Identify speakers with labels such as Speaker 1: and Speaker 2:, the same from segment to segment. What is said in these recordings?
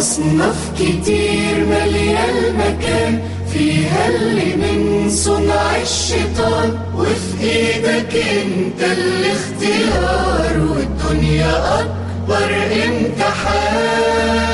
Speaker 1: أصناف كتير مالية المكان فيها اللي من صنع الشيطان وفي إيدك أنت الاختيار والدنيا أكبر إمتحان.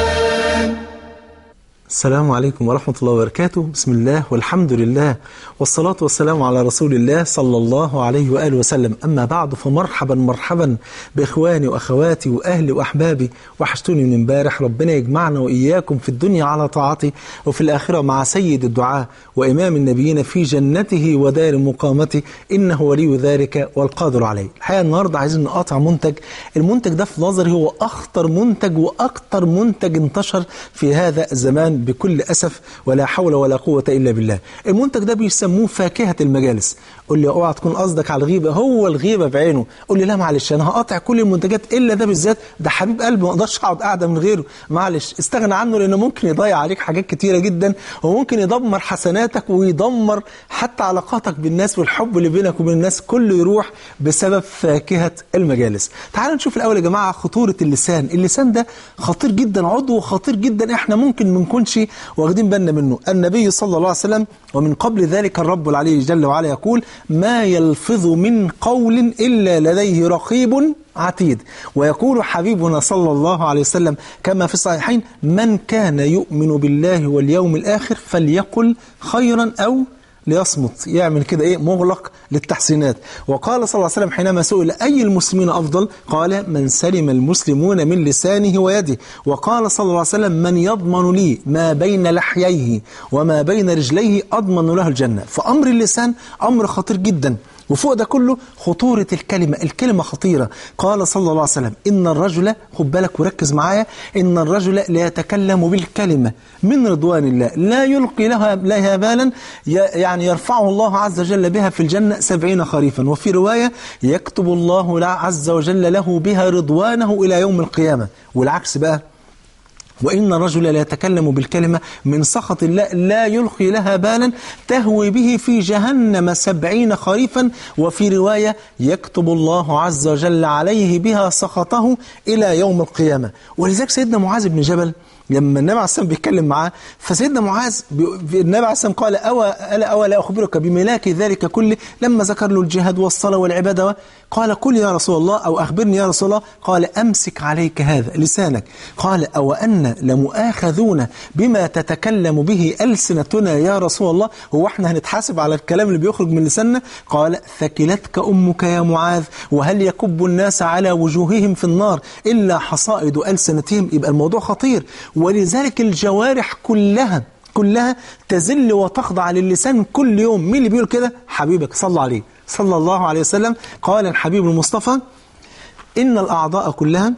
Speaker 2: السلام عليكم ورحمة الله وبركاته. بسم الله والحمد لله والصلاة والسلام على رسول الله صلى الله عليه وآله وسلم. أما بعد فمرحبا مرحبا بإخواني وأخواتي وأهلي وأحبابي. وحشتوني من امبارح. ربنا يجمعنا وإياكم في الدنيا على طاعته وفي الآخرة مع سيد الدعاء وإمام النبيين في جنته ودار مقامته. إنه ولي ذلك والقادر عليه. الحقيقة النهاردة عايزين نقاطع منتج. المنتج ده في نظري هو أخطر منتج وأكتر منتج انتشر في هذا الزمان بكل أسف ولا حول ولا قوة إلا بالله. المنتج ده بيسموه فاكهة المجالس. قول لي اوعى تكون قصدك على الغيبة. هو الغيبة بعينه قول لي لا معلش أنا هقاطع كل المنتجات إلا ده بالذات. ده حبيب قلبي ما أقدرش أقعد قاعدة من غيره. معلش استغنى عنه لأنه ممكن يضيع عليك حاجات كتيرة جدا وممكن يدمر حسناتك ويدمر حتى علاقاتك بالناس والحب اللي بينك وبين الناس. كله يروح بسبب فاكهة المجالس. تعالوا نشوف الأول يا جماعة خطورة اللسان. اللسان ده خطير جدا عضو خطير جدا. إحنا ممكن ما نكونش واخدين بالنا منه. النبي صلى الله عليه وسلم ومن قبل ذلك الرب العلي جل وعلا يقول ما يلفظ من قول إلا لديه رقيب عتيد ويقول حبيبنا صلى الله عليه وسلم كما في الصحيحين من كان يؤمن بالله واليوم الآخر فليقل خيرا أو ليصمت يعمل كده إيه؟ مغلق للتحسينات. وقال صلى الله عليه وسلم حينما سئل أي المسلمين أفضل؟ قال من سلم المسلمون من لسانه ويده. وقال صلى الله عليه وسلم من يضمن لي ما بين لحييه وما بين رجليه أضمن له الجنة. فأمر اللسان أمر خطير جدا. وفوق ده كله خطورة الكلمة. الكلمة خطيرة. قال صلى الله عليه وسلم إن الرجل خد بالك وركز معايا إن الرجل لا يتكلم بالكلمة من رضوان الله. لا يلقي لها, لها بالا يعني يرفعه الله عز وجل بها في الجنة سبعين خريفا. وفي رواية يكتب الله عز وجل له بها رضوانه إلى يوم القيامة. والعكس بقى وإن الرجل لا يتكلم بالكلمة من سخط الله لا يلقي لها بالا تهوي به في جهنم سبعين خريفا وفي رواية يكتب الله عز وجل عليه بها سخطه إلى يوم القيامة. ولذلك سيدنا معاذ بن جبل لما النبي عليه السلام بيتكلم معاه فسيدنا معاذ النبي عليه السلام قال أوى ألا أوى لا أخبرك بملاك ذلك كله؟ لما ذكر له الجهاد والصلاة والعبادة قال قل يا رسول الله أو أخبرني يا رسول الله قال أمسك عليك هذا لسانك قال أو أن لمؤاخذون بما تتكلم به ألسنتنا يا رسول الله هو إحنا هنتحاسب على الكلام اللي بيخرج من لساننا؟ قال ثكلتك أمك يا معاذ وهل يكب الناس على وجوههم في النار إلا حصائد ألسنتهم؟ يبقى الموضوع خطير. ولذلك الجوارح كلها كلها تزل وتخضع للسان كل يوم. مين اللي بيقول كده؟ حبيبك صلى عليه. صلى الله عليه وسلم. قال الحبيب المصطفى إن الأعضاء كلها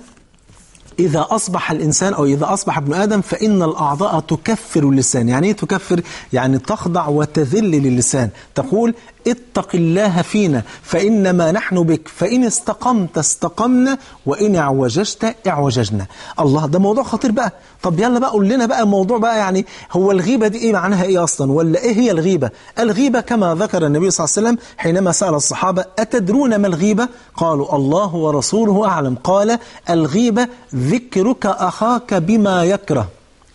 Speaker 2: إذا أصبح الإنسان أو إذا أصبح ابن آدم فإن الأعضاء تكفر اللسان. يعني إيه تكفر؟ يعني تخضع وتذل للسان. تقول اتق الله فينا فإنما نحن بك فإن استقمت استقمنا وإن اعوججت اعوججنا. الله ده موضوع خطير بقى. طب يلا بقى قول لنا بقى الموضوع بقى يعني هو الغيبة دي إيه معناها إيه أصلا؟ ولا إيه هي الغيبة؟ الغيبة كما ذكر النبي صلى الله عليه وسلم حينما سأل الصحابة أتدرون ما الغيبة؟ قالوا الله ورسوله أعلم. قال الغيبة ذكرك أخاك بما يكره.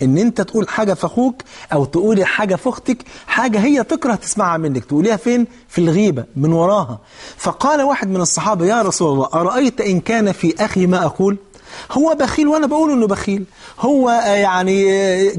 Speaker 2: إن أنت تقول حاجة في أخوك أو تقولي حاجة في أختك حاجة هي تكره تسمعها منك تقوليها فين؟ في الغيبة من وراها. فقال واحد من الصحابة يا رسول الله أرأيت إن كان في أخي ما أقول؟ هو بخيل وأنا بقول إنه بخيل. هو يعني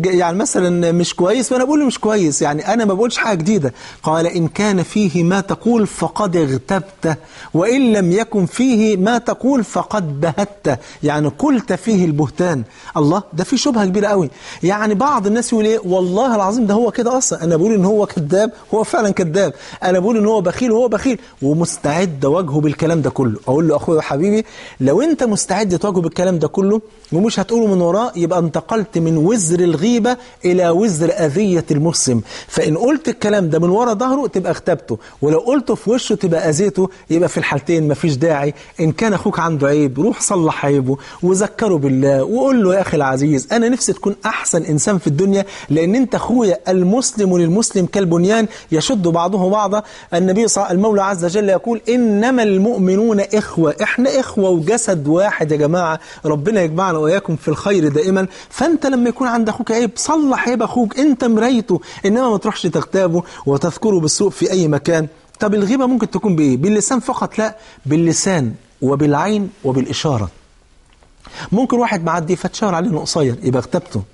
Speaker 2: يعني مثلا مش كويس وأنا بقول مش كويس. يعني أنا ما بقولش حاجة جديدة. قال إن كان فيه ما تقول فقد اغتبته وإن لم يكن فيه ما تقول فقد بهته. يعني قلت فيه البهتان. الله ده في شبهة كبيرة قوي. يعني بعض الناس يقول إيه؟ والله العظيم ده هو كده أصلا. أنا بقول إن هو كذاب. هو فعلا كذاب. أنا بقول إن هو بخيل وهو بخيل. ومستعد اواجهه بالكلام ده كله. أقول له أخويا حبيبي لو أنت مستعد تواجهه بالكلام ده كله ومش هتقوله من وراه يبقى انتقلت من وزر الغيبة إلى وزر أذية المسلم فإن قلت الكلام ده من ورا ظهره تبقى اغتبته ولو قلته في وشه تبقى أذيته. يبقى في الحالتين مفيش داعي. إن كان أخوك عنده عيب روح صلح عيبه وذكره بالله وقول له يا أخي العزيز أنا نفسي تكون أحسن إنسان في الدنيا لأن أنت أخويا المسلم للمسلم كالبنيان يشد بعضه بعضا. النبي صلى المولى عز وجل يقول إنما المؤمنون إخوة. إحنا إخوة وجسد واحد يا جماعة. ربنا يجمعنا وإياكم في الخير دائما. فأنت لما يكون عند أخوك عيب صلح عيب أخوك. أنت مرايته إنما ما تروحش تغتابه وتذكره بالسوء في أي مكان. طب الغيبة ممكن تكون بإيه؟ باللسان فقط؟ لا باللسان وبالعين وبالإشارة. ممكن واحد معدي فتشاور عليه إنه قصير يبقى اغتبته آه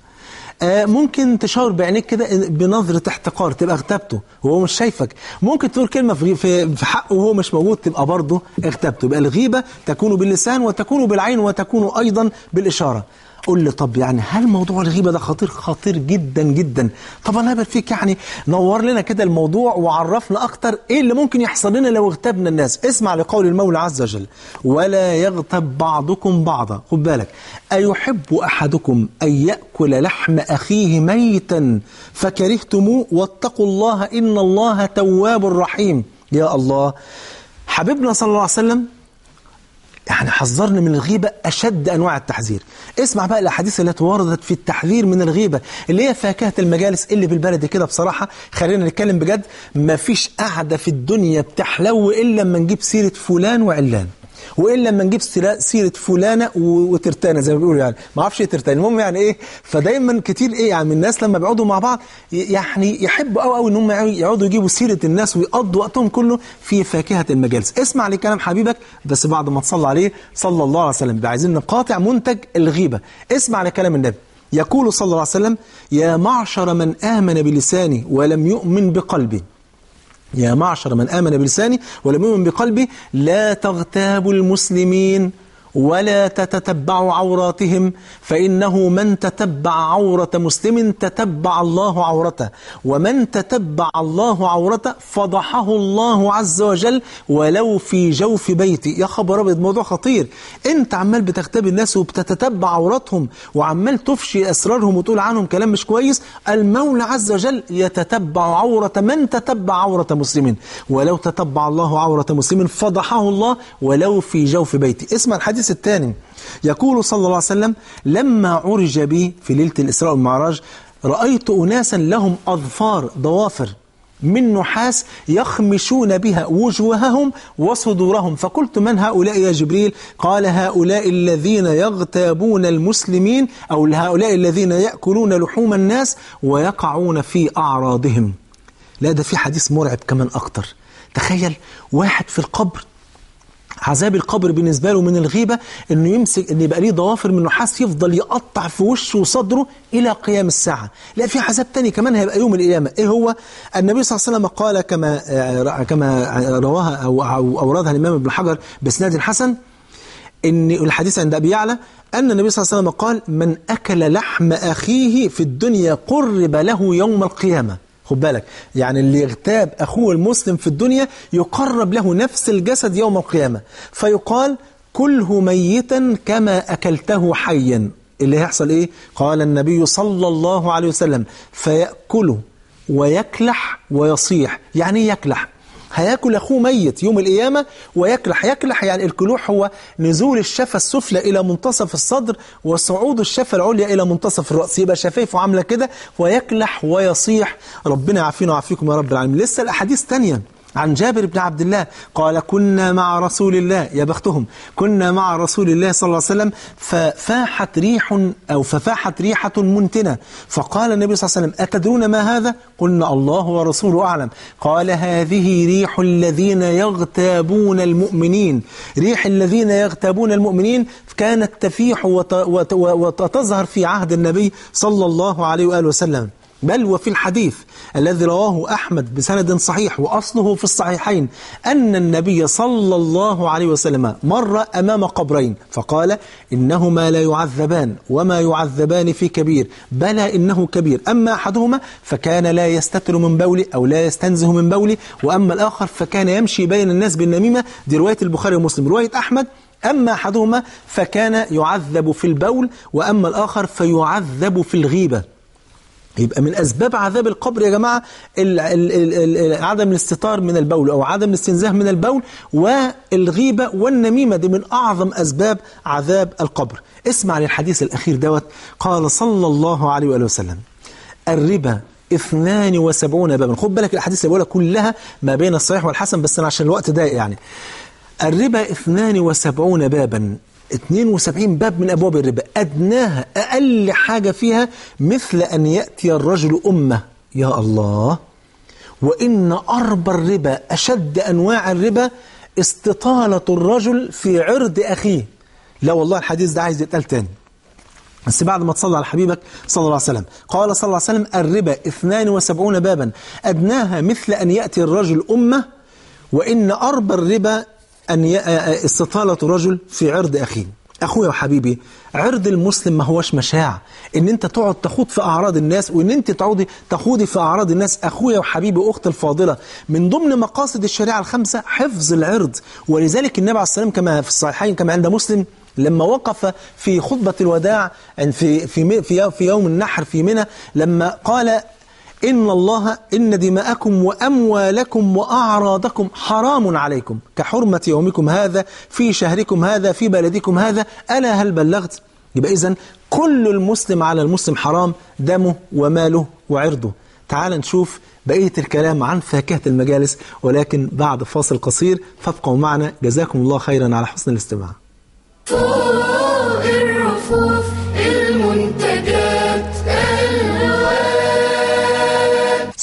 Speaker 2: ممكن تشاور بعينيك كده بنظرة احتقار تبقى اغتبته وهو مش شايفك. ممكن تقول كلمة في حقه وهو مش موجود تبقى برضه اغتبته. يبقى الغيبة تكون باللسان وتكون بالعين وتكون أيضا بالإشارة. قول لي طب يعني هل موضوع الغيبة ده خطير؟ خطير جدا جدا. طب الله يبارك فيك يعني نور لنا كده الموضوع وعرفنا أكتر إيه اللي ممكن يحصل لنا لو اغتبنا الناس. اسمع لقول المولى عز وجل ولا يغتب بعضكم بعضا. خد بالك. أيحب أحدكم أن يأكل لحم أخيه ميتا فكرهتموه واتقوا الله إن الله تواب رحيم. يا الله. حبيبنا صلى الله عليه وسلم يعني حذرنا من الغيبة أشد أنواع التحذير. اسمع بقى الأحاديث التي وردت في التحذير من الغيبة اللي هي فاكهة المجالس اللي بالبلد كده بصراحة. خلينا نتكلم بجد ما فيش قعدة في الدنيا بتحلو إلا لما نجيب سيرة فلان وعلان. وإلا لما نجيب سيرة فلانة وترتانة زي ما بيقولوا يعني. ما أعرفش إيه ترتانة. المهم يعني إيه؟ فدايما كتير إيه يعني الناس لما بيقعدوا مع بعض يعني يحبوا قوي قوي إن هم يقعدوا يجيبوا سيرة الناس ويقضوا وقتهم كله في فاكهة المجالس. اسمع لكلام حبيبك بس بعد ما تصلي عليه صلى الله عليه وسلم. عايزين نقاطع منتج الغيبة اسمع لكلام النبي. يقول صلى الله عليه وسلم يا معشر من آمن بلسانه ولم يؤمن بقلبه يا معشر من آمن بلسانه ولم يؤمن بقلبه لا تغتابوا المسلمين. ولا تتتبعوا عوراتهم فإنه من تتبع عورة مسلم تتبع الله عورته ومن تتبع الله عورته فضحه الله عز وجل ولو في جوف بيتي يا خبر أبيض موضوع خطير. أنت عمال بتغتاب الناس وبتتتبع عوراتهم وعمال تفشي أسرارهم وتقول عنهم كلام مش كويس المولى عز وجل يتتبع عورة من تتبع عورة مسلم. ولو تتبع الله عورة مسلم فضحه الله ولو في جوف بيتي اسمع الحديث الحديث الثاني. يقول صلى الله عليه وسلم لما عرج بي في ليلة الإسراء والمعراج رأيت أناسا لهم أظفار ضوافر من نحاس يخمشون بها وجوههم وصدورهم. فقلت من هؤلاء يا جبريل؟ قال هؤلاء الذين يغتابون المسلمين أو هؤلاء الذين يأكلون لحوم الناس ويقعون في أعراضهم. لا ده في حديث مرعب كمان أكتر. تخيل واحد في القبر عذاب القبر بالنسبة له من الغيبة إنه يمسك ان يبقى ليه ضوافر من نحاس يفضل يقطع في وشه وصدره إلى قيام الساعة. لا في عذاب تاني كمان هيبقى يوم القيامة. إيه هو؟ النبي صلى الله عليه وسلم قال كما كما رواها أو أوردها الإمام ابن حجر بإسناد حسن إن الحديث عند أبي يعلى أن النبي صلى الله عليه وسلم قال من أكل لحم أخيه في الدنيا قرب له يوم القيامة. خد بالك. يعني اللي يغتاب أخوه المسلم في الدنيا يقرب له نفس الجسد يوم القيامة. فيقال كله ميتا كما أكلته حيا. اللي هيحصل إيه؟ قال النبي صلى الله عليه وسلم فيأكله ويكلح ويصيح. يعني يكلح؟ هياكل أخوه ميت يوم القيامة ويكلح يكلح يعني الكلوح هو نزول الشفة السفلى إلى منتصف الصدر وصعود الشفة العليا إلى منتصف الرأس. يبقى شفايفه عاملة كده ويكلح ويصيح. ربنا يعافينا ويعافيكم يا رب العالمين. لسه الأحاديث ثانية عن جابر بن عبد الله قال كنا مع رسول الله. يا بختهم. كنا مع رسول الله صلى الله عليه وسلم ففاحت ريح أو ففاحت ريحة منتنة. فقال النبي صلى الله عليه وسلم أتدرون ما هذا؟ قلنا الله ورسوله أعلم. قال هذه ريح الذين يغتابون المؤمنين. ريح الذين يغتابون المؤمنين كانت تفيح وتظهر في عهد النبي صلى الله عليه وآله وسلم. بل وفي الحديث الذي رواه أحمد بسند صحيح وأصله في الصحيحين أن النبي صلى الله عليه وسلم مر أمام قبرين فقال إنهما لا يعذبان وما يعذبان في كبير بلى إنه كبير. أما أحدهما فكان لا يستتر من بولي أو لا يستنزه من بولي وأما الآخر فكان يمشي بين الناس بالنميمة. دي رواية البخاري ومسلم. رواية أحمد أما أحدهما فكان يعذب في البول وأما الآخر فيعذب في الغيبة. يبقى من أسباب عذاب القبر يا جماعة عدم الاستتار من البول أو عدم الاستنزاه من البول والغيبة والنميمة. دي من أعظم أسباب عذاب القبر. اسمع للحديث الأخير دوت. قال صلى الله عليه وآله وسلم الربا 72 بابا. خد بالك الأحاديث اللي بقولها كلها ما بين الصحيح والحسن بس أنا عشان الوقت ضايق يعني. الربا 72 بابا. 72 باب من أبواب الربا. أدناها أقل حاجة فيها مثل أن يأتي الرجل أمة. يا الله. وإن أربى الربا أشد أنواع الربا استطالة الرجل في عرض أخيه. لا والله الحديث ده عايز يتقال تاني. بس بعد ما تصلى على حبيبك صلى الله عليه وسلم. قال صلى الله عليه وسلم الربا 72 بابا. أدناها مثل أن يأتي الرجل أمة. وإن أربى الربا أن. استطالة رجل في عرض أخيه أخويا وحبيبي عرض المسلم ما هوش مشاع إن أنت تقعد تخوض في أعراض الناس وإن أنت تعودي تخوضي في أعراض الناس أخويا وحبيبي واختي الفاضلة من ضمن مقاصد الشريعة الخمسة حفظ العرض ولذلك النبي عليه السلام كما في الصحيحين كما عند مسلم لما وقف في خطبة الوداع في في, في يوم النحر في منى لما قال إن الله إن دماءكم وأموالكم وأعراضكم حرام عليكم. كحرمة يومكم هذا في شهركم هذا في بلدكم هذا. ألا هل بلغت؟ يبقى إذن كل المسلم على المسلم حرام دمه وماله وعرضه. تعال نشوف بقية الكلام عن فاكهة المجالس ولكن بعد فاصل قصير فابقوا معنا. جزاكم الله خيرا على حسن الاستماع.
Speaker 1: فوق الرفوف.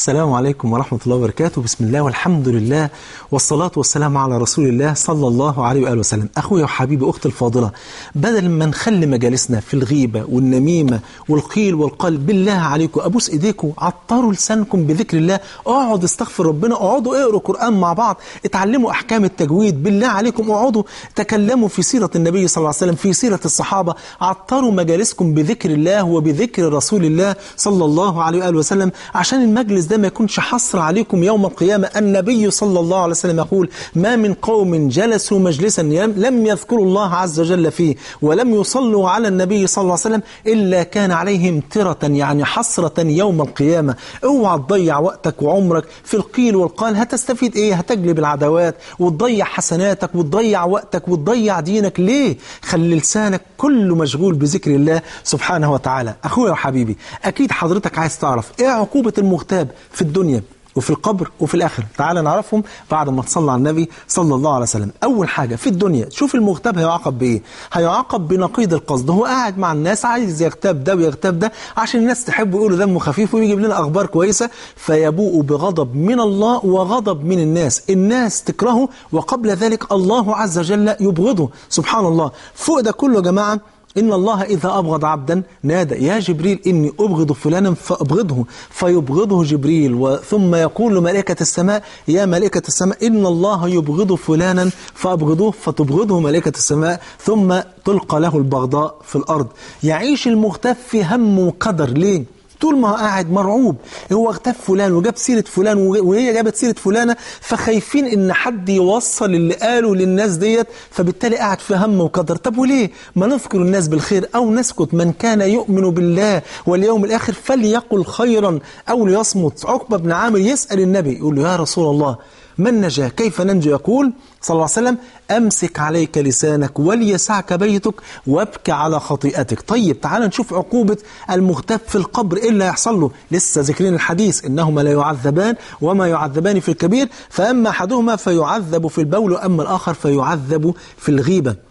Speaker 2: السلام عليكم ورحمة الله وبركاته. بسم الله والحمد لله والصلاة والسلام على رسول الله صلى الله عليه وآله وسلم. أخويا وحبيبي أختي الفاضلة بدل ما نخلي مجالسنا في الغيبة والنميمة والقيل والقال بالله عليكم أبوس إيديكم عطروا لسانكم بذكر الله. اقعدوا استغفر ربنا أقعدوا اقروا قرآن مع بعض اتعلموا أحكام التجويد بالله عليكم أقعدوا تكلموا في سيرة النبي صلى الله عليه وسلم في سيرة الصحابة. عطروا مجالسكم بذكر الله وبذكر رسول الله صلى الله عليه وآله وسلم عشان المجلس ده ما يكونش حصر عليكم يوم القيامة. النبي صلى الله عليه وسلم يقول ما من قوم جلسوا مجلسا لم يذكروا الله عز وجل فيه ولم يصلوا على النبي صلى الله عليه وسلم إلا كان عليهم ترة يعني حسرة يوم القيامة. اوعى تضيع وقتك وعمرك في القيل والقال. هتستفيد إيه؟ هتجلب العداوات وتضيع حسناتك وتضيع وقتك وتضيع دينك. ليه؟ خلي لسانك كله مشغول بذكر الله سبحانه وتعالى. أخويا وحبيبي أكيد حضرتك عايز تعرف إيه عقوبة المغتاب؟ في الدنيا وفي القبر وفي الآخرة. تعال نعرفهم بعد ما تصلى على النبي صلى الله عليه وسلم. أول حاجة في الدنيا شوف المغتاب هيعاقب بإيه. هيعاقب بنقيض القصد. هو قاعد مع الناس عايز يغتاب ده ويغتاب ده عشان الناس تحب يقولوا دمه خفيف ويجيب لنا أخبار كويسة. فيبوء بغضب من الله وغضب من الناس. الناس تكرهه وقبل ذلك الله عز وجل يبغضه. سبحان الله. فوق ده كله يا جماعة إن الله إذا أبغض عبدا نادى يا جبريل إني أبغض فلانا فأبغضه فيبغضه جبريل ثم يقول لملائكة السماء يا ملائكة السماء إن الله يبغض فلانا فأبغضوه فتبغضه ملائكة السماء ثم تلقى له البغضاء في الأرض يعيش المغتاب في هم وقدر ليه؟ طول ما هو قاعد مرعوب هو اغتاب فلان وجاب سيرة فلان وهي جابت سيرة فلانة فخايفين إن حد يوصل اللي قاله للناس ديت فبالتالي قاعد في هم وقدر. طب وليه؟ ما نذكر الناس بالخير أو نسكت من كان يؤمن بالله واليوم الآخر فليقل خيرا أو ليصمت. عقبة بن عامر يسأل النبي يقول له يا رسول الله من نجا؟ كيف ننجو؟ يقول صلى الله عليه وسلم أمسك عليك لسانك وليسعك بيتك وابك على خطيئتك. طيب تعال نشوف عقوبة المغتاب في القبر إيه اللي هيحصل له؟ لسه ذكرين الحديث إنهما لا يعذبان وما يعذبان في الكبير فأما أحدهما فيعذب في البول وأما الآخر فيعذب في الغيبة.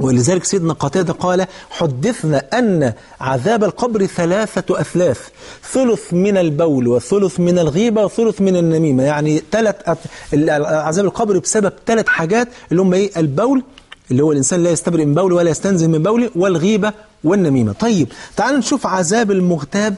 Speaker 2: ولذلك سيدنا قتادة قال حدثنا أن عذاب القبر ثلاثة أثلاث ثلث من البول وثلث من الغيبة وثلث من النميمة يعني ثلاث. عذاب القبر بسبب ثلاث حاجات اللي هم إيه البول اللي هو الإنسان لا يستبرئ من بوله ولا يستنزه من بوله والغيبة والنميمة طيب تعالوا نشوف عذاب المغتاب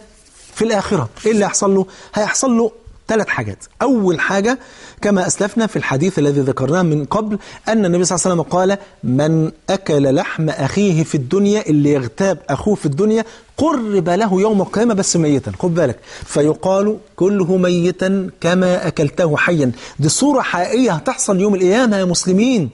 Speaker 2: في الآخرة إيه اللي هيحصل له هيحصل له ثلاث حاجات. أول حاجة كما أسلفنا في الحديث الذي ذكرناه من قبل أن النبي صلى الله عليه وسلم قال من أكل لحم أخيه في الدنيا اللي يغتاب أخوه في الدنيا قرب له يوم القيامة بس ميتا. خد بالك. فيقال كله ميتا كما أكلته حيا. دي صورة حقيقية هتحصل يوم القيامة يا مسلمين.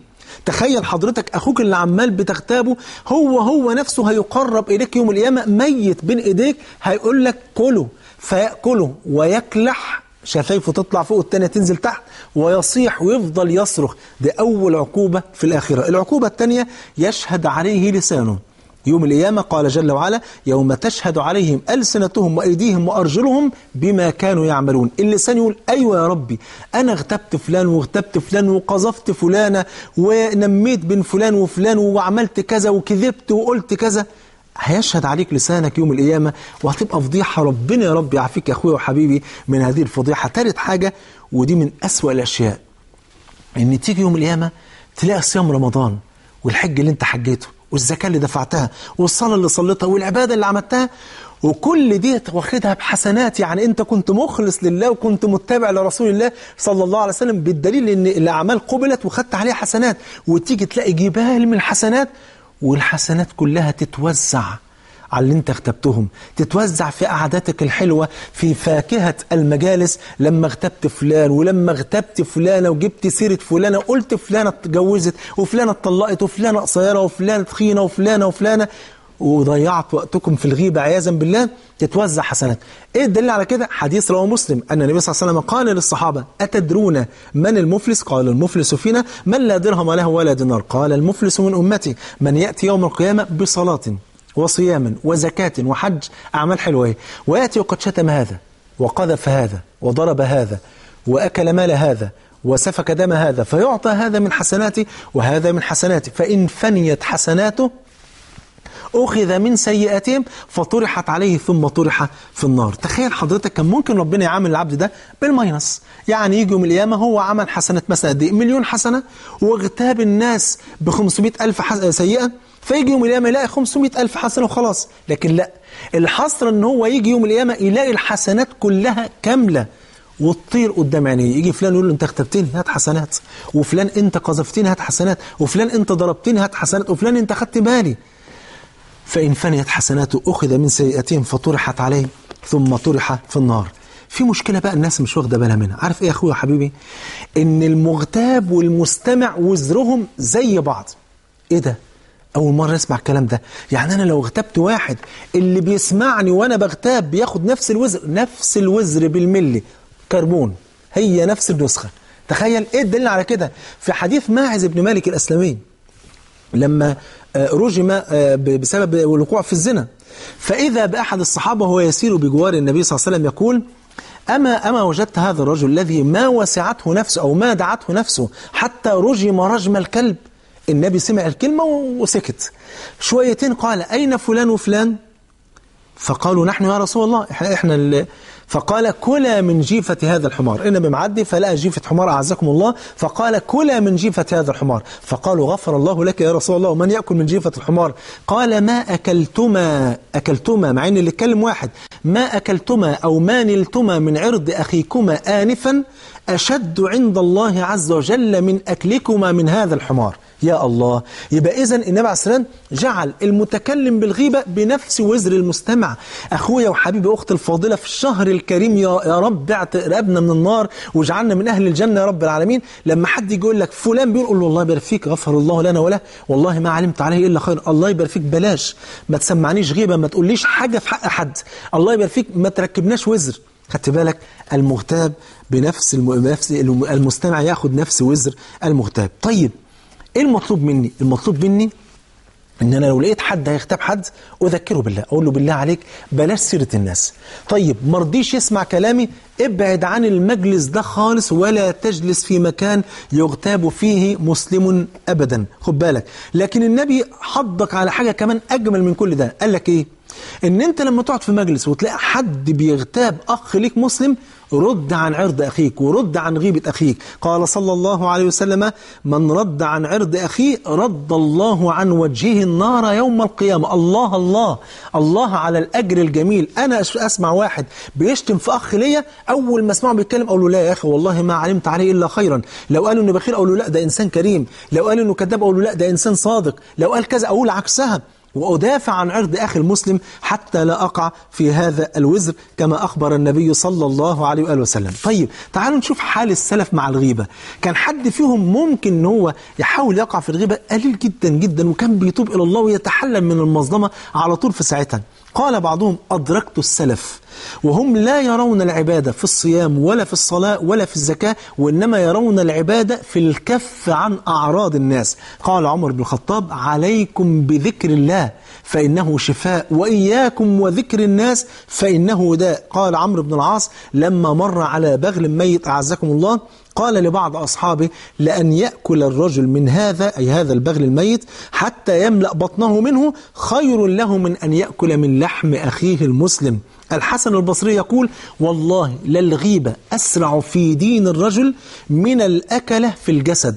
Speaker 2: تخيل حضرتك أخوك اللي عمال بتغتابه هو هو نفسه هيقرب إليك يوم القيامة ميت بين إيديك هيقول لك كله فيأكله ويكلح شفايفه تطلع فوق التانية تنزل تحت ويصيح ويفضل يصرخ. دي أول عقوبة في الآخرة. العقوبة الثانية يشهد عليه لسانه. يوم القيامة قال جل وعلا يوم تشهد عليهم ألسنتهم وأيديهم وأرجلهم بما كانوا يعملون. اللسان يقول أيوة يا ربي أنا اغتبت فلان واغتبت فلان وقذفت فلانة ونميت بين فلان وفلان وعملت كذا وكذبت وقلت كذا. هيشهد عليك لسانك يوم القيامة وهتبقى فضيحة. ربنا يا رب يعافيك يا أخويا وحبيبي من هذه الفضيحة. ثالث حاجة ودي من أسوأ الأشياء إن تيجي يوم القيامة تلاقي صيام رمضان والحج اللي أنت حجيته والزكاة اللي دفعتها والصلاة اللي صليتها والعبادة اللي عملتها وكل دي واخدها بحسنات يعني أنت كنت مخلص لله وكنت متبع لرسول الله صلى الله عليه وسلم بالدليل إن الأعمال قبلت وخدت عليها حسنات. وتيجي تلاقي جبال من الحسنات والحسنات كلها تتوزع على اللي انت اغتبتهم تتوزع في قعداتك الحلوة في فاكهة المجالس لما اغتبت فلان ولما اغتبت فلانة وجبت سيرة فلانة قلت فلانة اتجوزت وفلانة اتطلقت وفلانة قصيرة وفلانة تخينة وفلانة وفلانة وضيعت وقتكم في الغيبة عياذا بالله تتوزع حسنات إيه الدليل على كده؟ حديث رواه مسلم أن النبي صلى الله عليه وسلم قال للصحابة أتدرون من المفلس قال المفلس فينا. من لا درهم له ولا دينار قال المفلس من أمتي. من يأتي يوم القيامة بصلاة وصيام وزكاة وحج أعمال حلوة ويأتي وقد شتم هذا وقذف هذا وضرب هذا وأكل مال هذا وسفك دم هذا فيعطى هذا من حسناته وهذا من حسناته فإن فنيت حسناته أخذ من سيئاتهم فطرحت عليه ثم طرح في النار. تخيل حضرتك كان ممكن ربنا يعامل العبد ده بالماينس. يعني يجي يوم القيامة هو عمل حسنات مثلا قد إيه؟ مليون حسنة واغتاب الناس ب 500 ألف. سيئة فيجي يوم القيامة يلاقي 500 ألف حسنة وخلاص. لكن لا. الحصر إن هو يجي يوم القيامة يلاقي الحسنات كلها كاملة وتطير قدام عينيه. يجي فلان يقول له أنت اغتبتني هات حسنات. وفلان أنت قذفتني هات حسنات. وفلان أنت ضربتني هات حسنات. وفلان أنت خدت بالي. فإن فنيت حسناته أخذ من سيئاتهم فطرحت عليه ثم طرح في النار. في مشكلة بقى الناس مش واخدة بالها منها. عارف إيه يا أخويا حبيبي إن المغتاب والمستمع وزرهم زي بعض. إيه ده؟ أول مرة أسمع الكلام ده. يعني أنا لو اغتبت واحد اللي بيسمعني وأنا بغتاب بياخد نفس الوزر نفس الوزر بالملي. كربون. هي نفس النسخة. تخيل إيه الدليل على كده؟ في حديث ماعز بن مالك الأسلمي لما رجم بسبب الوقوع في الزنا. فإذا بأحد الصحابة وهو يسير بجوار النبي صلى الله عليه وسلم يقول أما أما وجدت هذا الرجل الذي ما وسعته نفسه أو ما دعته نفسه حتى رجم رجم الكلب؟ النبي سمع الكلمة وسكت. شويتين قال أين فلان وفلان؟ فقالوا نحن يا رسول الله إحنا اللي فقال كلا من جيفة هذا الحمار النبي معدي فلقى جيفة حمار أعزكم الله. فقال كلا من جيفة هذا الحمار. فقالوا غفر الله لك يا رسول الله ومن يأكل من جيفة الحمار؟ قال ما أكلتما أكلتما مع أن اللي اتكلم واحد ما أكلتما أو ما نلتما من عرض أخيكما آنفا أشد عند الله عز وجل من أكلكما من هذا الحمار. يا الله. يبقى إذن النبي عليه السلام جعل المتكلم بالغيبة بنفس وزر المستمع. أخويا وحبيبي أختي الفاضلة في الشهر الكريم يا, رب اعتق رقبنا من النار واجعلنا من أهل الجنة يا رب العالمين. لما حد يجي يقول لك فلان بيقول له الله يبارك فيك غفر الله لنا وله. والله ما علمت عليه إلا خير. الله يبارك فيك بلاش. ما تسمعنيش غيبة ما تقوليش حاجة في حق حد. الله يبارك فيك ما تركبناش وزر. خدت بالك؟ المغتاب بنفس المستمع ياخد نفس وزر المغتاب. طيب إيه المطلوب مني؟ المطلوب مني إن أنا لو لقيت حد هيغتاب حد أذكره بالله أقول له بالله عليك بلاش سيرة الناس. طيب ما رضيش يسمع كلامي ابعد عن المجلس ده خالص ولا تجلس في مكان يغتاب فيه مسلم ابدا. خد بالك. لكن النبي حضك على حاجة كمان أجمل من كل ده. قال لك إيه؟ إن أنت لما تقعد في مجلس وتلاقي حد بيغتاب أخ ليك مسلم رد عن عرض أخيك ورد عن غيبة أخيك. قال صلى الله عليه وسلم من رد عن عرض أخيه رد الله عن وجهه النار يوم القيامة. الله الله الله على الأجر الجميل. أنا أسمع واحد بيشتم في أخ ليا أول ما أسمعه بيتكلم أقول له لا يا أخي والله ما علمت عليه إلا خيرا. لو قالوا إنه بخير أقول له لا ده إنسان كريم. لو قالوا إنه كذاب أقول له لا ده إنسان صادق. لو قال كذا أقول عكسها. وأدافع عن عرض أخي المسلم حتى لا أقع في هذا الوزر كما أخبر النبي صلى الله عليه وآله وسلم. طيب تعالوا نشوف حال السلف مع الغيبة. كان حد فيهم ممكن أن هو يحاول يقع في الغيبة قليل جدا جدا وكان بيتوب إلى الله ويتحلل من المظلمة على طول في ساعتها. قال بعضهم أدركت السلف وهم لا يرون العبادة في الصيام ولا في الصلاة ولا في الزكاة وإنما يرون العبادة في الكف عن أعراض الناس. قال عمر بن الخطاب عليكم بذكر الله. فإنه شفاء. وإياكم وذكر الناس فإنه داء قال عمرو بن العاص لما مر على بغل ميت أعزكم الله قال لبعض أصحابه لأن يأكل الرجل من هذا أي هذا البغل الميت حتى يملأ بطنه منه خير له من أن يأكل من لحم أخيه المسلم. الحسن البصري يقول والله للغيبة أسرع في دين الرجل من الأكلة في الجسد.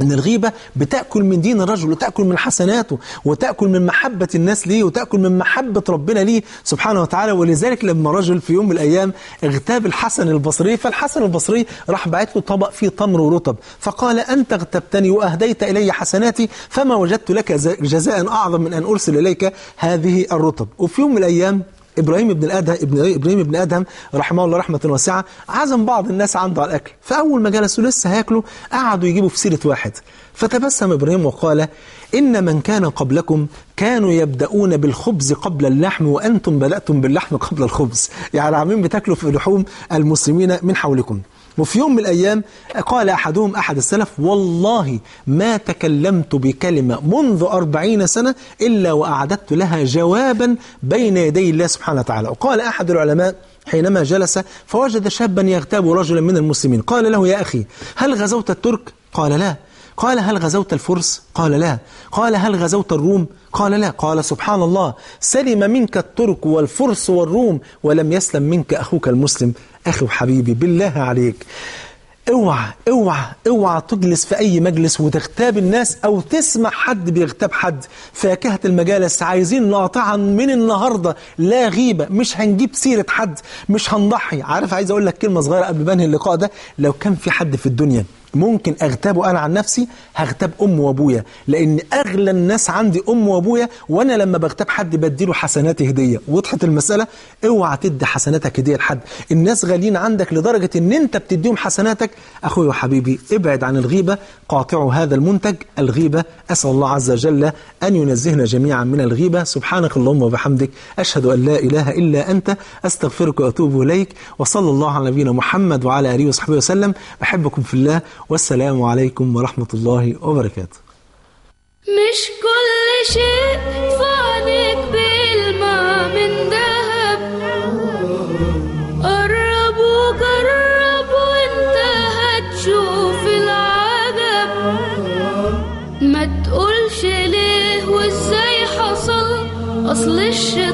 Speaker 2: إن الغيبة بتأكل من دين الرجل وتأكل من حسناته وتأكل من محبة الناس ليه وتأكل من محبة ربنا ليه سبحانه وتعالى. ولذلك لما رجل في يوم من الأيام اغتاب الحسن البصري فالحسن البصري راح باعت له طبق فيه تمر ورطب فقال أنت اغتبتني وأهديت إلي حسناتي فما وجدت لك جزاء أعظم من أن أرسل إليك هذه الرطب. وفي يوم من الأيام إبراهيم بن ادهم ابن إبراهيم بن ادهم رحمه الله رحمة واسعة عزم بعض الناس عنده على الأكل. فاول ما جلسوا لسه هياكلوا قعدوا يجيبوا في سيرة واحد. فتبسم إبراهيم وقال إن من كان قبلكم كانوا يبدأون بالخبز قبل اللحم وأنتم بدأتم باللحم قبل الخبز. يعني عاملين بتاكلوا في لحوم المسلمين من حولكم. وفي يوم من الأيام قال أحدهم أحد السلف والله ما تكلمت بكلمة منذ أربعين سنة إلا وأعددت لها جوابا بين يدي الله سبحانه وتعالى وقال أحد العلماء حينما جلس فوجد شابا يغتاب رجلا من المسلمين قال له يا أخي هل غزوت الترك؟ قال لا قال هل غزوت الفرس؟ قال لا. قال هل غزوت الروم؟ قال لا. قال سبحان الله سلم منك الترك والفرس والروم ولم يسلم منك أخوك المسلم. أخي وحبيبي بالله عليك. اوعى اوعى اوعى تجلس في أي مجلس وتغتاب الناس أو تسمع حد بيغتاب حد. فاكهة المجالس عايزين نقطعا من النهارده. لا غيبة مش هنجيب سيرة حد مش هنضحي. عارف عايز أقول لك كلمة صغيرة قبل ما أنهي اللقاء ده. لو كان في حد في الدنيا ممكن أغتابه أنا عن نفسي هغتاب امي وأبويا. لأن أغلى الناس عندي امي وأبويا وأنا لما بغتاب حد بديله حسناتي هدية. وضحت المسألة؟ اوعى تدي حسناتك هدية لحد. الناس غاليين عندك لدرجة إن أنت بتديهم حسناتك. أخويا وحبيبي ابعد عن الغيبة. قاطعوا هذا المنتج الغيبة. أسأل الله عز وجل أن ينزهنا جميعا من الغيبة. سبحانك اللهم وبحمدك. أشهد أن لا إله إلا أنت. أستغفرك وأتوب إليك. وصلى الله على نبينا محمد وعلى آله وصحبه وسلم. بحبكم في الله. والسلام عليكم ورحمة الله وبركاته.
Speaker 1: مش كل شيء فانك بيلمع من ذهب. قرب وجرب وانت هتشوف العجب ما تقولش ليه وازاي حصل؟ أصل الشيطان